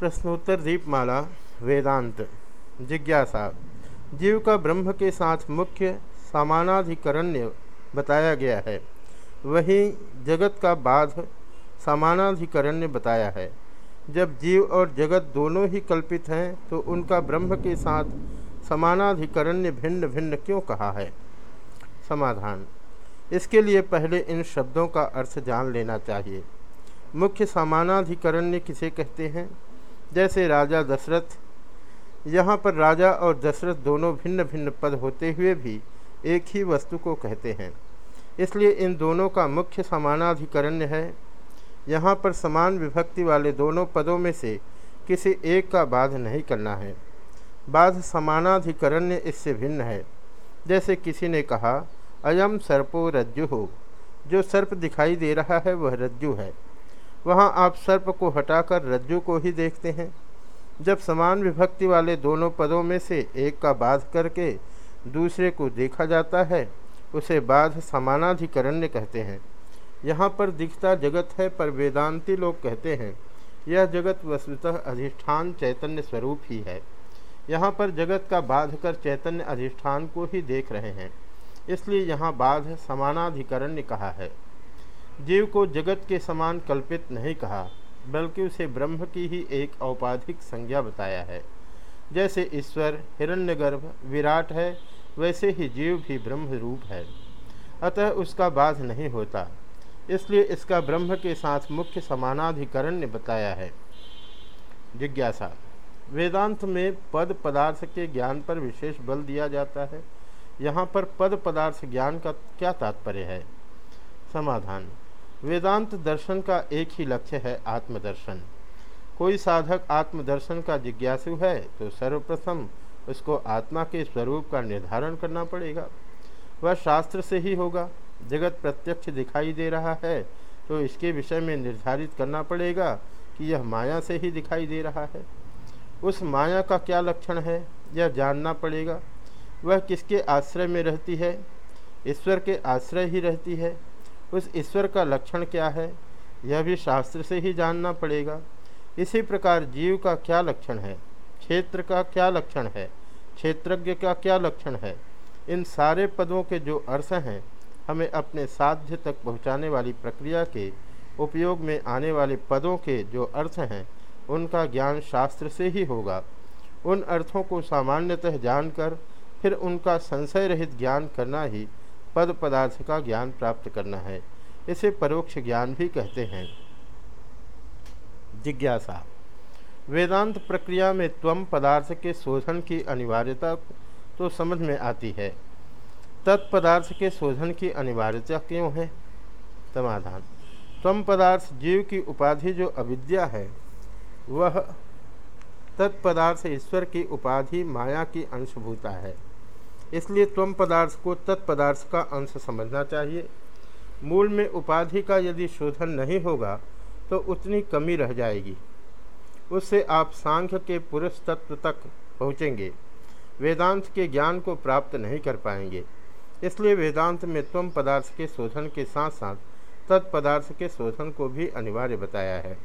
प्रश्नोत्तर दीपमाला, वेदांत। जिज्ञासा। जीव का ब्रह्म के साथ मुख्य समानाधिकरण्य बताया गया है। वहीं जगत का बाध समानाधिकरण्य बताया है। जब जीव और जगत दोनों ही कल्पित हैं तो उनका ब्रह्म के साथ समानाधिकरण्य भिन्न भिन्न क्यों कहा है? समाधान। इसके लिए पहले इन शब्दों का अर्थ जान लेना चाहिए। मुख्य समानाधिकरण्य किसे कहते हैं? जैसे राजा दशरथ, यहाँ पर राजा और दशरथ दोनों भिन्न भिन्न पद होते हुए भी एक ही वस्तु को कहते हैं। इसलिए इन दोनों का मुख्य समानाधिकरण्य है। यहाँ पर समान विभक्ति वाले दोनों पदों में से किसी एक का बाध नहीं करना है। बाध समानाधिकरण्य इससे भिन्न है। जैसे किसी ने कहा अयम सर्पो रज्जु। हो जो सर्प दिखाई दे रहा है, वह रज्जु है। वहाँ आप सर्प को हटाकर रज्जु को ही देखते हैं। जब समान विभक्ति वाले दोनों पदों में से एक का बाध करके दूसरे को देखा जाता है, उसे बाध समानाधिकरण्य कहते हैं। यहाँ पर दिखता जगत है, पर वेदांती लोग कहते हैं, यह जगत वस्तुतः अधिष्ठान चैतन्य स्वरूप ही है। यहाँ पर जगत का बाध कर चैतन्य अधिष्ठान को ही देख रहे हैं, इसलिए यहाँ बाध समानाधिकरण्य कहा है। जीव को जगत के समान कल्पित नहीं कहा, बल्कि उसे ब्रह्म की ही एक औपाधिक संज्ञा बताया है। जैसे ईश्वर, हिरण्यगर्भ विराट है, वैसे ही जीव भी ब्रह्म रूप है। अतः उसका बाध नहीं होता। इसलिए इसका ब्रह्म के साथ मुख्य समानाधिकरण ने बताया है। जिज्ञासा, वेदांत में पद पदार्थ के ज्ञान पर विशेष बल दिया जाता है। यहाँ पर पद पदार्थ ज्ञान का क्या तात्पर्य है? समाधान वेदांत दर्शन का एक ही लक्ष्य है आत्मदर्शन। कोई साधक आत्मदर्शन का जिज्ञासु है तो सर्वप्रथम उसको आत्मा के स्वरूप का निर्धारण करना पड़ेगा। वह शास्त्र से ही होगा। जगत प्रत्यक्ष दिखाई दे रहा है तो इसके विषय में निर्धारित करना पड़ेगा कि यह माया से ही दिखाई दे रहा है। उस माया का क्या लक्षण है, यह जानना पड़ेगा। वह किसके आश्रय में रहती है? ईश्वर के आश्रय ही रहती है। उस ईश्वर का लक्षण क्या है? यह भी शास्त्र से ही जानना पड़ेगा। इसी प्रकार जीव का क्या लक्षण है? क्षेत्र का क्या लक्षण है? क्षेत्रज्ञ का क्या लक्षण है? इन सारे पदों के जो अर्थ हैं, हमें अपने साध्य तक पहुँचाने वाली प्रक्रिया के उपयोग में आने वाले पदों के जो अर्थ हैं, उनका ज्ञान शास्त्र से ही होगा। उन अर्थों को सामान्यतः जानकर, फिर उनका संशय रहित ज्ञान करना ही पद पदार्थ का ज्ञान प्राप्त करना है। इसे परोक्ष ज्ञान भी कहते हैं। जिज्ञासा। वेदांत प्रक्रिया में त्वम पदार्थ के शोधन की अनिवार्यता तो समझ में आती है। तत्पदार्थ के शोधन की अनिवार्यता क्यों है? समाधान। त्वम पदार्थ जीव की उपाधि जो अविद्या है, वह तत्पदार्थ ईश्वर की उपाधि माया की अंशभूता है। इसलिए त्वम पदार्थ को तत्पदार्थ का अंश समझना चाहिए। मूल में उपाधि का यदि शोधन नहीं होगा तो उतनी कमी रह जाएगी। उससे आप सांख्य के पुरुष तत्व तक पहुँचेंगे। वेदांत के ज्ञान को प्राप्त नहीं कर पाएँगे। इसलिए वेदांत में त्वम पदार्थ के शोधन के साथ साथ तत्पदार्थ के शोधन को भी अनिवार्य बताया है।